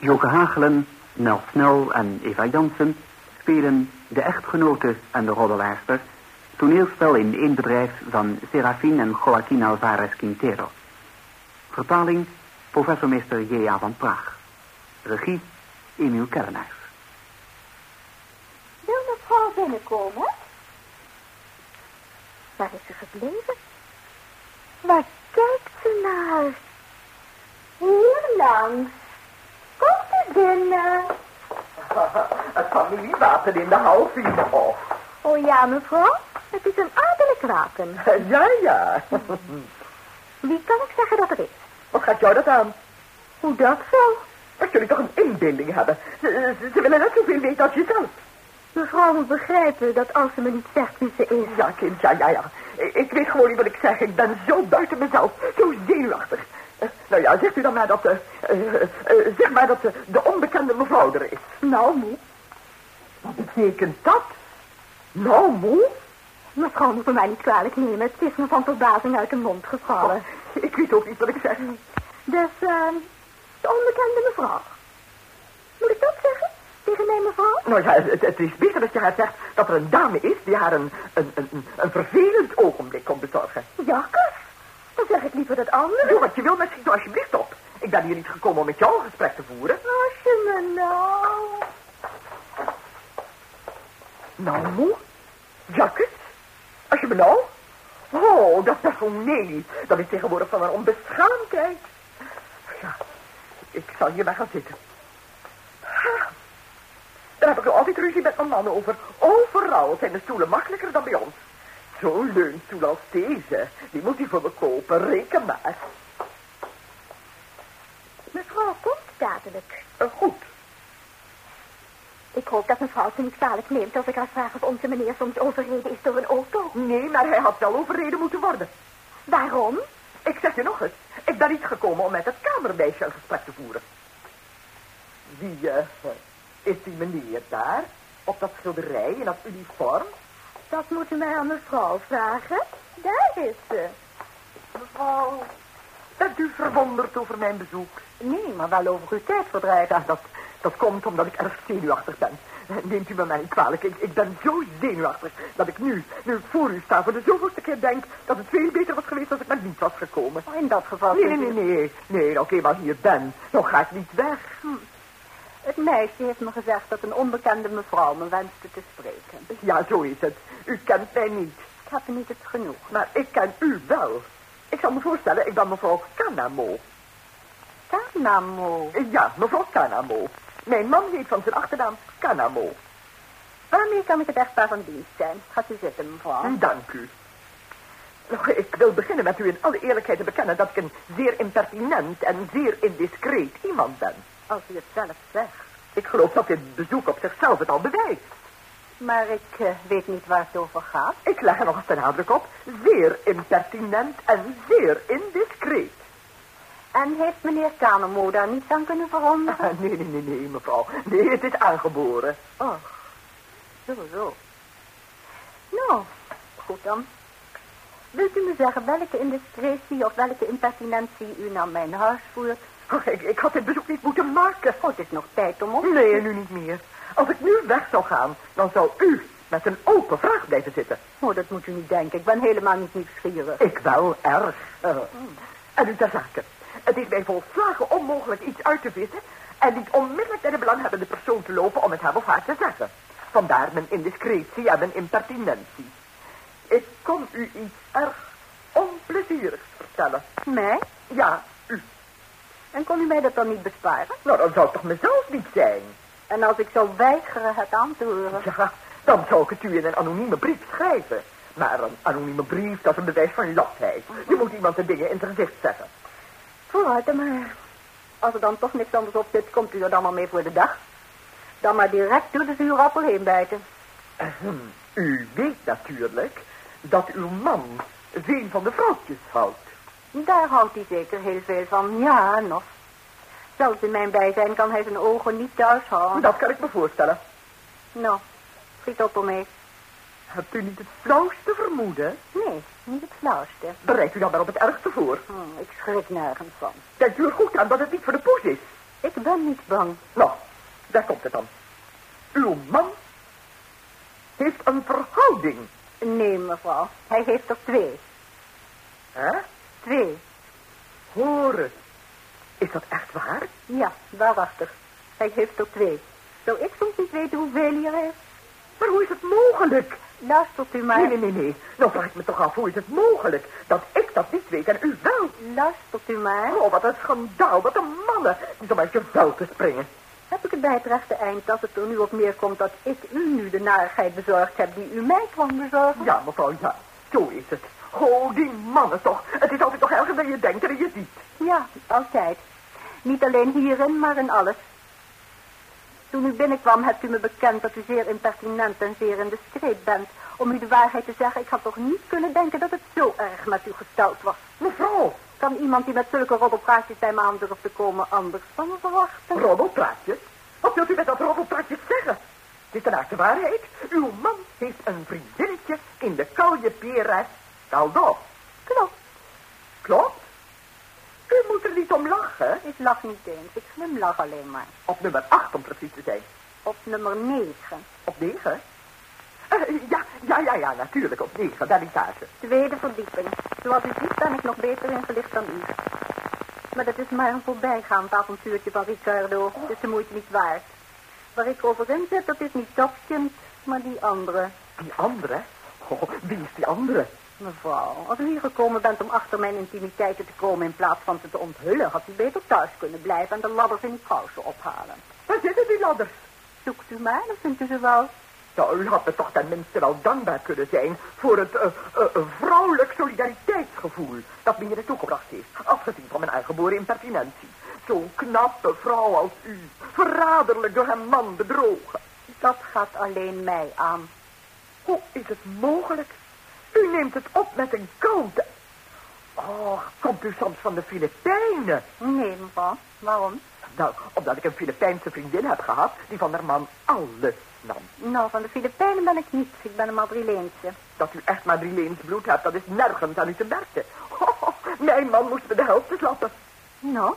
Joke Hagelen, Nel Snel en Eva Jansen spelen de echtgenote en de roddelaarster, toneelspel in één bedrijf van Serafin en Joaquin Alvarez Quintero. Vertaling professor Mr. J.A. van Praag. Regie Emiel Kellenaars. Wil mevrouw binnenkomen? Waar is ze gebleven? Waar kijkt ze naar? Hier langs. Komt u binnen. Het familiewapen in de hal viel me op. Oh ja, mevrouw. Het is een adellijk wapen. Ja, ja. Wie kan ik zeggen dat er is? Wat gaat jou dat aan? Hoe dat zo? Als jullie toch een inbeelding hebben. Ze, ze, ze willen net zoveel weten als jezelf. Mevrouw moet begrijpen dat als ze me niet zegt wie ze is... Ja, kind, ja, ja, ja. Ik, ik weet gewoon niet wat ik zeg. Ik ben zo buiten mezelf. Zo zenuwachtig. Nou ja, zegt u dan maar dat... eh eh, eh, zeg maar dat de, de onbekende mevrouw er is. Nou, moe. Wat betekent dat? Nou, moe? Mevrouw moet me mij niet kwalijk nemen. Het is me van verbazing uit de mond gevallen. Oh, ik weet ook niet wat ik zeg. Dus, ehm de onbekende mevrouw. Moet ik dat zeggen? Tegen mijn mevrouw? Nou ja, het, het is beter dat je haar zegt dat er een dame is die haar een, een, een, een vervelend ogenblik komt bezorgen. Jakkes. Dan zeg ik liever dat andere. Doe wat je wil, maar schiet nou alsjeblieft op. Ik ben hier niet gekomen om met jou een gesprek te voeren. Als je me nou... Nou, moe? Jakkes? Als je me nou? Oh, dat nee. Dat is tegenwoordig van een onbeschaamdheid. Ja, ik zal hier maar gaan zitten. Ha. Daar heb ik nog altijd ruzie met mijn man over. Overal zijn de stoelen makkelijker dan bij ons. Zo'n leunstoel als deze, die moet hij voor me kopen. Reken maar. Mevrouw komt dadelijk. Eh, goed. Ik hoop dat mevrouw ze niet kwalijk neemt als ik haar vraag of onze meneer soms overreden is door een auto. Nee, maar hij had wel overreden moeten worden. Waarom? Ik zeg je nog eens. Ik ben niet gekomen om met het kamermeisje een gesprek te voeren. Wie, eh, is die meneer daar? Op dat schilderij, in dat uniform? Dat moet u mij aan mevrouw vragen. Daar is ze. Mevrouw, bent u verwonderd over mijn bezoek? Nee, maar wel over uw tijdverdrijf. Ja, dat, dat komt omdat ik erg zenuwachtig ben. Neemt u me mij niet kwalijk. Ik, ik ben zo zenuwachtig dat ik nu, nu ik voor u sta, voor de zoveelste keer denk dat het veel beter was geweest als ik met niet was gekomen. In dat geval... Nee, nee, nee, nee. Nee, nou, oké, maar hier ben. Dan ga ik niet weg. Hm. Het meisje heeft me gezegd dat een onbekende mevrouw me wenste te spreken. Ja, zo is het. U kent mij niet. Ik heb niet het genoeg. Maar ik ken u wel. Ik zal me voorstellen, ik ben mevrouw Kanamo. Kanamo. Ja, mevrouw Kanamo. Mijn man heet van zijn achternaam Kanamo. Waarmee kan ik het echtpaar van dienst zijn? Gaat u zitten, mevrouw. Dank u. Nou, ik wil beginnen met u in alle eerlijkheid te bekennen dat ik een zeer impertinent en zeer indiscreet iemand ben. Als u het zelf zegt. Ik geloof dat dit bezoek op zichzelf het al bewijst. Maar ik eh, weet niet waar het over gaat. Ik leg er nog eens de nadruk op. Zeer impertinent en zeer indiscreet. En heeft meneer Kanemo daar niets aan kunnen veranderen? Ah, nee, nee, nee, nee, mevrouw. Nee, het is aangeboren. Oh, zo, zo. Nou, goed dan. Wilt u me zeggen welke indiscretie of welke impertinentie u naar mijn huis voert? Oh, ik, ik had moeten maken. Oh, het is nog tijd om op. Nee, nu niet meer. Als ik nu weg zou gaan, dan zou u met een open vraag blijven zitten. Oh, dat moet u niet denken. Ik ben helemaal niet nieuwsgierig. Ik wel, erg. Uh, En u ter zake. Het is mij volslagen onmogelijk iets uit te vissen... en niet onmiddellijk naar de belanghebbende persoon te lopen om het hem of haar te zeggen. Vandaar mijn indiscretie en mijn impertinentie. Ik kon u iets erg onplezierigs vertellen. Mij? Ja. En kon u mij dat dan niet besparen? Nou, dan zou het toch mezelf niet zijn. En als ik zou weigeren het aan te horen? Ja, dan zou ik het u in een anonieme brief schrijven. Maar een anonieme brief, dat is een bewijs van latheid. Je moet iemand de dingen in zijn gezicht zeggen. Vooruit dan maar. Als er dan toch niks anders op zit, komt u er dan maar mee voor de dag. Dan maar direct door de zure appel heen bijten. U weet natuurlijk dat uw man veel van de vrouwtjes houdt. Daar houdt hij zeker heel veel van. Ja, nog. Zelfs in mijn bijzijn kan hij zijn ogen niet thuis houden. Dat kan ik me voorstellen. Nou, schiet op ermee. Hebt u niet het flauwste vermoeden? Nee, niet het flauwste. Bereidt u dan maar op het ergste voor. Hm, ik schrik nergens van. Denkt u er goed aan dat het niet voor de poes is? Ik ben niet bang. Nou, daar komt het dan. Uw man heeft een verhouding. Nee, mevrouw. Hij heeft er twee. Hè? Twee. Horen. Is dat echt waar? Ja, waarachtig. Hij heeft er twee. Zou ik soms niet weten hoeveel hij er heeft? Maar hoe is het mogelijk? Luistert u maar. Nee, nee, nee, nee. Nou vraag ik me toch af, hoe is het mogelijk dat ik dat niet weet en u wel? Luistert u maar. Oh, wat een schandaal, wat een mannen. Niet om uit je vel te springen. Heb ik het bij het rechte eind als het er nu op neerkomt dat ik u nu de narigheid bezorgd heb die u mij kwam bezorgen? Ja, mevrouw, ja. Zo is het. Oh, die mannen toch. Het is altijd toch erger dan je denkt en je ziet. Ja, altijd. Niet alleen hierin, maar in alles. Toen u binnenkwam, hebt u me bekend dat u zeer impertinent en zeer in de streep bent. Om u de waarheid te zeggen, ik had toch niet kunnen denken dat het zo erg met u gesteld was. Mevrouw, Kan iemand die met zulke roddelpraatjes bij me aan durft te komen anders van me verwachten? roddelpraatjes? Wat wilt u met dat roddelpraatjes zeggen? Het is de waarheid. Uw man heeft een vriendinnetje in de Kalje Pierre Caldo. Klopt. Klopt? U moet er niet om lachen. Ik lach niet eens, ik glimlach alleen maar. Op nummer 8 om precies te zijn. Op nummer 9. Op 9? Eh, ja, ja, ja, ja, natuurlijk. Op 9, daar etage. Tweede verdieping. Zoals u ziet ben ik nog beter ingelicht dan u. Maar dat is maar een voorbijgaand avontuurtje van Ricardo. Het is de moeite niet waard. Waar ik over in zit, dat is niet dat kind, maar die andere. Die andere? Oh, wie is die andere? Mevrouw, als u hier gekomen bent om achter mijn intimiteiten te komen in plaats van ze te onthullen, had u beter thuis kunnen blijven en de ladders in uw kousen ophalen. Waar zitten die ladders? Zoekt u maar, dan vindt u ze wel. Nou, u had me toch tenminste wel dankbaar kunnen zijn voor het eh, eh, eh, vrouwelijk solidariteitsgevoel dat me hier toegebracht heeft. Afgezien van mijn aangeboren impertinentie. Zo'n knappe vrouw als u, verraderlijk door haar man bedrogen. Dat gaat alleen mij aan. Hoe is het mogelijk? U neemt het op met een koude. Oh, komt u soms van de Filipijnen? Nee, mevrouw. Waarom? Nou, omdat ik een Filipijnse vriendin heb gehad die van haar man alles nam. Nou, van de Filipijnen ben ik niet. Ik ben een Madrileense. Dat u echt Madrileens bloed hebt, dat is nergens aan u te merken. Oh, mijn man moest me de helft beslappen. Nou,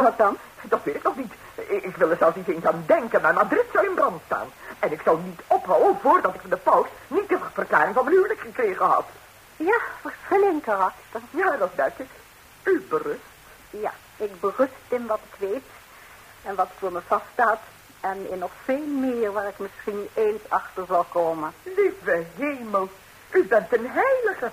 wat dan? Dat weet ik nog niet. Ik wil er zelfs niet eens aan denken, maar Madrid zou in brand staan. En ik zou niet ophouden voordat ik van de paus niet de verklaring van mijn huwelijk gekregen had. Ja, verschil in karakter. Ja, dat merk ik. U berust. Ja, ik berust in wat ik weet en wat voor me vaststaat. En in nog veel meer waar ik misschien eens achter zal komen. Lieve hemel, u bent een heilige.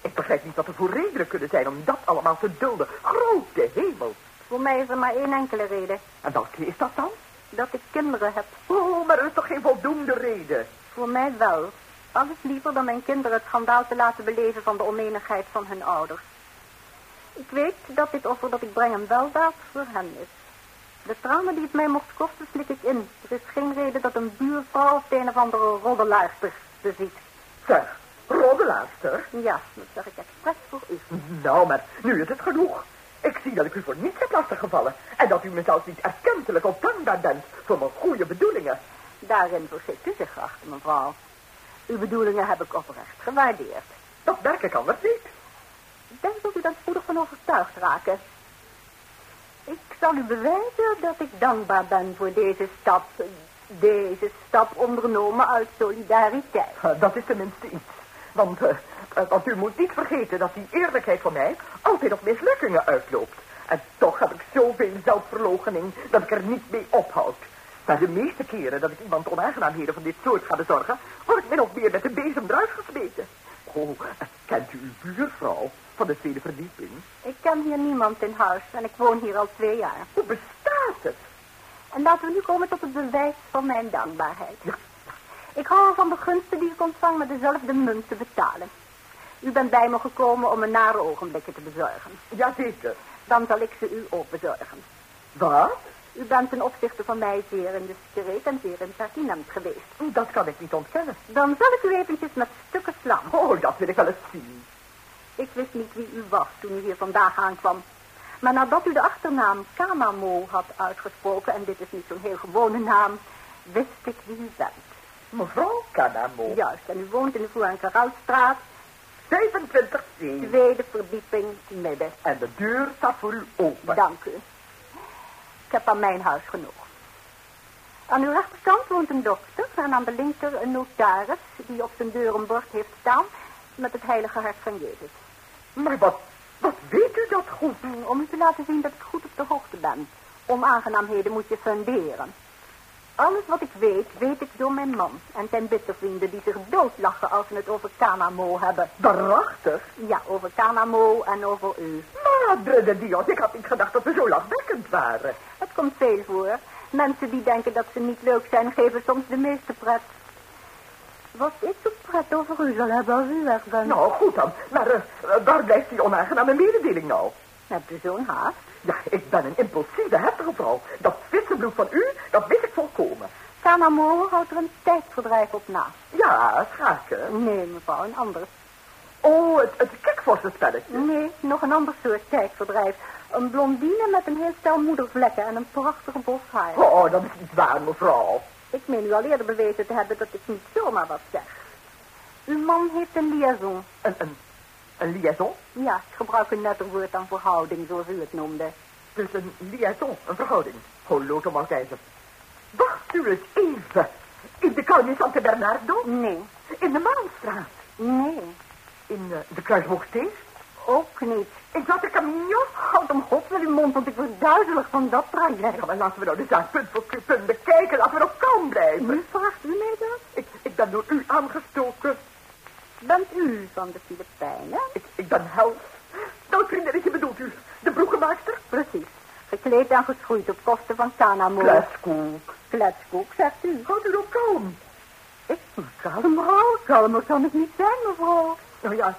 Ik begrijp niet wat er voor redenen kunnen zijn om dat allemaal te dulden. Grote hemel. Voor mij is er maar één enkele reden. En welke is dat dan? Dat ik kinderen heb. Oh, maar er is toch geen voldoende reden? Voor mij wel. Alles liever dan mijn kinderen het schandaal te laten beleven van de onenigheid van hun ouders. Ik weet dat dit offer dat ik breng een weldaad voor hen is. De tranen die het mij mocht kosten slik ik in. Er is geen reden dat een buurvrouw of de een of andere roddelaarster beziet. Zeg, roddelaarster. Ja, dat zeg ik expres voor u. Nou, maar nu is het genoeg. Ik zie dat ik u voor niets heb lastiggevallen. En dat u me zelfs niet erkentelijk of dankbaar bent voor mijn goede bedoelingen. Daarin verschikt u zich achter, mevrouw. Uw bedoelingen heb ik oprecht gewaardeerd. Dat merk ik anders niet. Ik denk dat u daar spoedig van overtuigd raken. Ik zal u bewijzen dat ik dankbaar ben voor deze stap. Deze stap ondernomen uit solidariteit. Eh, Dat is tenminste iets. Want, eh, eh, want u moet niet vergeten dat die eerlijkheid van mij altijd op mislukkingen uitloopt. En toch heb ik zoveel zelfverloochening dat ik er niet mee ophoud. Maar de meeste keren dat ik iemand onaangenaamheden van dit soort ga bezorgen, word ik min of meer met de bezem eruit gesmeten. Oh, kent u uw buurvrouw van de tweede verdieping? Ik ken hier niemand in huis en ik woon hier al twee jaar. Hoe bestaat het? En laten we nu komen tot het bewijs van mijn dankbaarheid. Ja, Ik hou ervan de gunsten die ik ontvang met dezelfde munt te betalen. U bent bij me gekomen om me nare ogenblikken te bezorgen. jazeker. Dan zal ik ze u ook bezorgen. Wat? U bent ten opzichte van mij zeer indiscreet en zeer impertinent geweest. Dat kan ik niet ontkennen. Dan zal ik u eventjes met stukken slaan. Oh, dat wil ik wel eens zien. Ik wist niet wie u was toen u hier vandaag aankwam. Maar nadat u de achternaam Kanamo had uitgesproken, en dit is niet zo'n heel gewone naam, wist ik wie u bent. Mevrouw Kanamo. Juist, en u woont in de Voerenkaralstraat, 25C. tweede verdieping, midden. En de deur staat voor u open. Dank u. Ik heb aan mijn huis genoeg. Aan uw rechterkant woont een dokter en aan de linker een notaris die op zijn deur een bord heeft staan met het heilige hart van Jezus. Maar wat, wat weet u dat goed? Om u te laten zien dat ik goed op de hoogte ben. Onaangenaamheden moet je funderen. Alles wat ik weet, weet ik door mijn man en zijn bittervrienden die zich doodlachen als ze het over Kanamo hebben. Waarachtig? Ja, over Kanamo en over u. Madre de Dios, ik had niet gedacht dat we zo lachwekkend waren. Het komt veel voor. Mensen die denken dat ze niet leuk zijn, geven soms de meeste pret. Wat ik zo pret over u zal hebben als u weg bent. Nou, goed dan. Maar eh, waar blijft die onaangename mededeling nou? Hebt u zo'n haast? Ja, ik ben een impulsieve, heftige vrouw. Dat vissenbloed van u, dat wist ik volkomen. Kanamo houdt er een tijdverdrijf op na. Ja, schaken. Nee, mevrouw, een ander. Oh, het, het kikvorstenspelletje. Nee, nog een ander soort tijdverdrijf. Een blondine met een heel stel moedervlekken en een prachtige bos haar. Oh, dat is niet waar, mevrouw. Ik meen u al eerder bewezen te hebben dat ik niet zomaar wat zeg. Uw man heeft een liaison. Een, een, een liaison? Ja, ik gebruik een netter woord dan verhouding, zoals u het noemde. Dus een liaison, een verhouding. Holoto Maltijzer. Wacht u eens even. In de Carne Sante Bernardo? Nee, In de Maanstraat? nee, In eh, de Kruisboogsteeg? ook niet. In Zate Camino? Houd om god wil uw mond, want ik word duizelig van dat traject. Ja, maar laten we nou de zaak punt voor punt bekijken. Laten we nog kalm blijven. Nu vraagt u mij dat? Ik, ik ben door u aangestoken. Bent u van de Filipijnen? Ik, ik ben hels. Nou, vriendinnetje, bedoelt u de broekenmaakster? Precies. Gekleed en geschoeid op kosten van Kanamo. Kleskoek. Kletskoek, zegt u. Houd u nog kalm. Ik kalm, mevrouw. Kalmer kan ik niet zijn, mevrouw. Nou ja,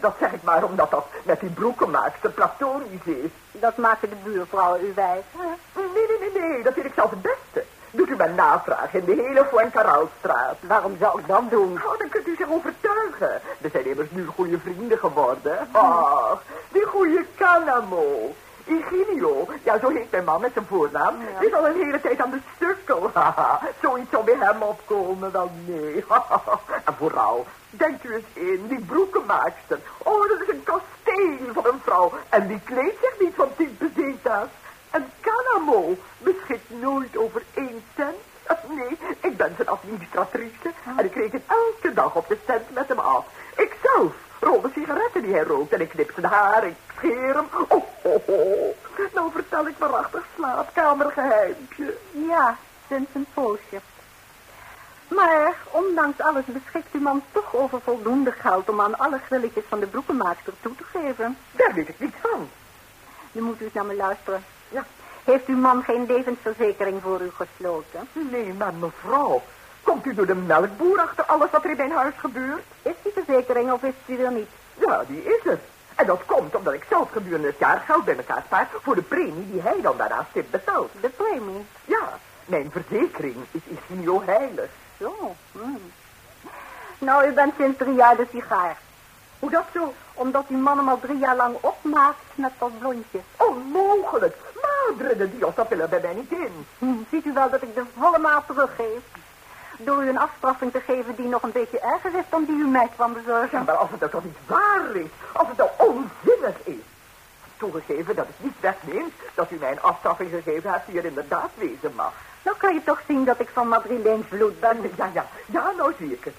dat zeg ik maar omdat dat met die broekenmaakster platonisch is. Dat maken de buurvrouwen u wijs. hè? Nee, nee, nee, nee, dat weet ik zelf het beste. Doet u mijn navraag in de hele Fuencaralstraat. Waarom zou ik dat doen? Oh, dan kunt u zich overtuigen. We zijn immers nu goede vrienden geworden. Ach, die goede Canamo. Iginio, ja, zo heet mijn man met zijn voornaam, Ja. is al een hele tijd aan de stukkel. Zoiets zou bij hem opkomen, wel nee. en vooral, denkt u eens in, die broekenmaakster. Oh, dat is een kasteel van een vrouw. En die kleedt zich niet van tien peseta's. En Canamo beschikt nooit over één cent. Nee, ik ben zijn administratrice en ik reken elke dag op de cent met hem af. Ik zelf rol de sigaretten die hij rookt en ik knip zijn haar, ik scheer hem. Oh, oh, oh. Nou vertel ik waarachtig slaapkamergeheimpje. Ja, sinds een poosje. Maar ondanks alles beschikt uw man toch over voldoende geld om aan alle grilletjes van de broekenmaakster toe te geven. Daar weet ik niets van. Nu moet u eens naar me luisteren. Ja, Heeft uw man geen levensverzekering voor u gesloten? nee, maar mevrouw, komt u door de melkboer achter alles wat er in mijn huis gebeurt? Is die verzekering of is die er niet? Ja, die is er. En dat komt omdat ik zelf gedurende het jaar geld bij elkaar spaar voor de premie die hij dan daarnaast heeft betaald. De premie. Ja, mijn verzekering is Isinio heilig. Zo. hmm. Nou, u bent sinds drie jaar de sigaar. Hoe dat zo? Omdat uw man hem al drie jaar lang opmaakt met dat blondje. Onmogelijk. Madre de dat willen bij mij niet in. Hm, ziet u wel dat ik de volle maat teruggeef? Door u een afstraffing te geven die nog een beetje erger is dan die u mij kwam Ja, bezorgen. maar als het nou toch niet waar is, als het nou onzinnig is. Toegegeven dat ik niet wegneem dat u mij een afstraffing gegeven hebt die er inderdaad wezen mag. Nou kan je toch zien dat ik van Madrileens bloed ben. Ja, ja, ja, nou zie ik het.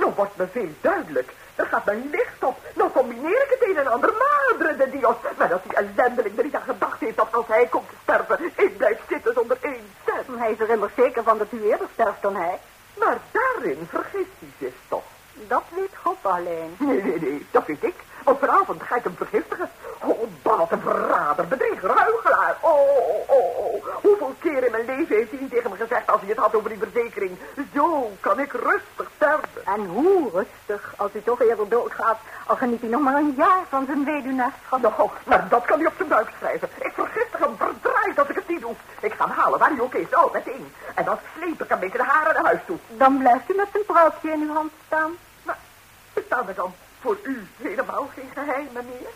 Nou wordt me veel duidelijk. Er gaat mijn licht op. Nou combineer ik het een en ander. Madre de Dios. Maar dat die ellendeling er niet aan gedacht heeft dat als hij komt te sterven, ik blijf zitten zonder één cent. Hij is er immers zeker van dat u eerder sterft dan hij. Maar daarin vergist hij zich toch. Dat weet God alleen. Nee, nee, nee, dat weet ik. Want vanavond ga ik hem vergiftigen. Oh, wat een verrader, bedrieger, huigelaar. Oh, oh, oh, oh. Hoeveel keer in mijn leven heeft hij tegen me gezegd als hij het had over die verzekering. Zo kan ik rustig sterven. En hoe rustig, als u toch eerder doodgaat, al geniet hij nog maar een jaar van zijn weduwnaarschap. Nou, maar dat kan hij op zijn buik schrijven. Ik vergiftig hem verdraaid als ik het niet doe. Ik ga hem halen waar hij ook is, oh, meteen. En dan sleep ik hem beetje de haren naar huis toe. Dan blijft u met zijn pruikje in uw hand staan. Maar bestaan er dan voor u helemaal geen geheimen meer?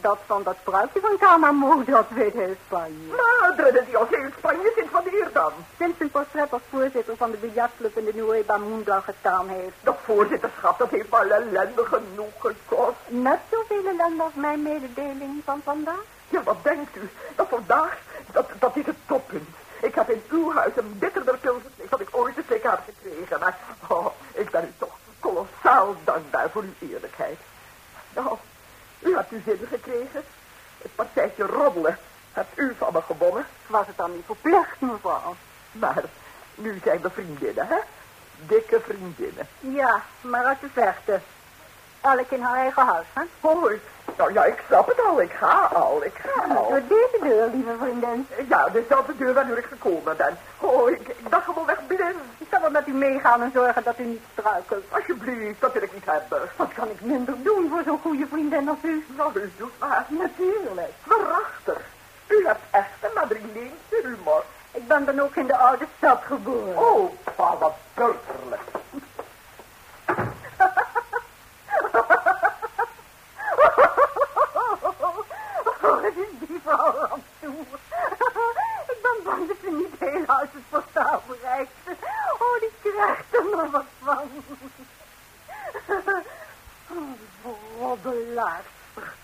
Dat van dat pruikje van Canamo, dat weet heel Spanje. Madre de Dios, heel Spanje sinds wanneer dan? Sinds zijn portret als voorzitter van de biljartclub in de Nueva Munda gestaan heeft. Dat voorzitterschap, dat heeft maar ellende genoeg gekost. Net zoveel ellende als mijn mededeling van vandaag. Ja, wat denkt u? Dat vandaag dat, dat is het toppunt. Ik heb in uw huis een bitterder pil dan ik ooit te slikken heb gekregen. Maar oh, ik ben u toch kolossaal dankbaar voor uw eerlijkheid. Nou, u hebt uw zin gekregen. Het partijtje roddelen hebt u van me gewonnen. Was het dan niet verplicht, mevrouw? Maar nu zijn we vriendinnen, hè? Dikke vriendinnen. Ja, maar uit de vechten. Elk in haar eigen huis, hè? Hoi. Nou ja, ik snap het al. Ik ga al. Ik ga al. Door deze deur, lieve vriendin. Ja, dezelfde deur waardoor ik gekomen ben. Oh, ik, ik dacht gewoon weg blind. Zal wel met u meegaan en zorgen dat u niet struikelt. Alsjeblieft, dat wil ik niet hebben. Wat kan ik minder doen voor zo'n goede vriendin als u? Nou, u doet maar. Natuurlijk. Waarachtig. U hebt echt een Madrileense humor. Ik ben dan ook in de oude stad geboren. Oh, pa, wat burgerlijk. Oh, het is die vrouw aan toe. Ik ben bang dat ze niet heel huis het portaal bereikt. Oh, die krijgt er nog wat van. Oh, roddelaarster.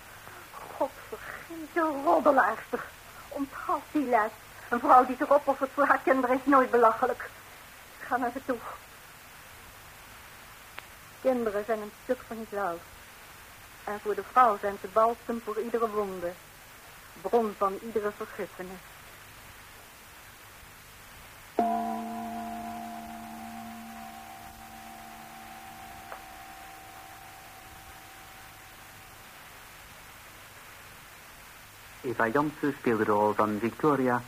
Godvergeten roddelaarster. Onthoud die les. Een vrouw die zich opoffert voor haar kinderen is nooit belachelijk. Ga naar ze toe. Kinderen zijn een stuk van het. En voor de vrouw zijn ze balsem voor iedere wonde. Bron van iedere vergiffenis. Eva Jansen speelde de rol van Victoria,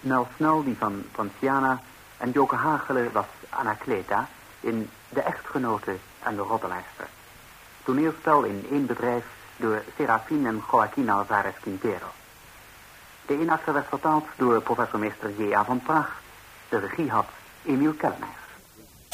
Mel Snell die van Ponciana en Joke Hagelen was Anacleta in De Echtgenote en de Roddelaarster. Toneelspel in één bedrijf door Serafine en Joaquin Alvarez Quintero. De eenakter werd vertaald door professor meester J.A. van Praag. De regie had Emiel Kellerman.